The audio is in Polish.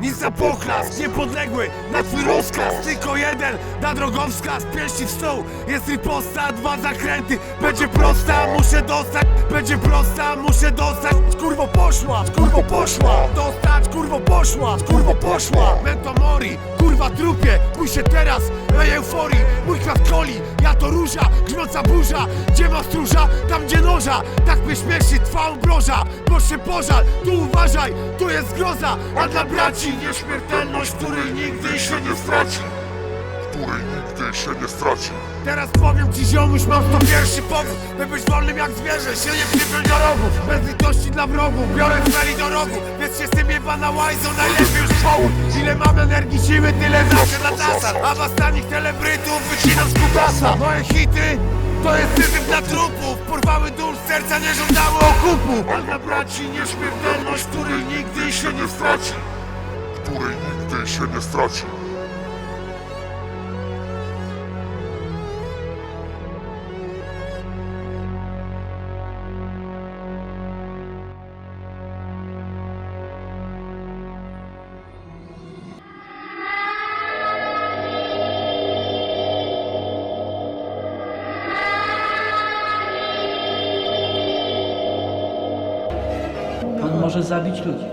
Nic za poklask, niepodległy, na twój rozkaz Tylko jeden, na drogowskaz, pięści w stół. Jest riposta, dwa zakręty Będzie prosta, muszę dostać Będzie prosta, muszę dostać. Kurwo poszła, kurwo poszła Dostać, kurwo poszła, kurwo poszła. Mento mori, kurwa trupie Bój się teraz, ej euforii. Mój kwiat coli, ja to róża Grzmiąca burza, gdzie ma stróża? Tam gdzie noża, tak mnie śmieszy Twa obroża, proszę pożar Tu uważaj, tu jest groza. A dla braci nieśmiertelność Której nigdy się nie straci. Której nigdy się nie straci. Teraz powiem ci ziomuś, mam to pierwszy powód By być wolnym jak zwierzę, się nie przypiął do rogów Bez litości dla wrogów, biorę feli do rogu Więc się z tym jebana łajzą, najlepiej już połóż. Ile mam energii, siły, tyle zawsze zasad A was tanich celebrytów wycinam z kutasa Moje hity to jest syzyf dla trupów. Porwały dół serca, nie żądały okupu. A dla braci nieśmiertelność, której nigdy się nie straci. Której nigdy się nie straci. On może zabić ludzi.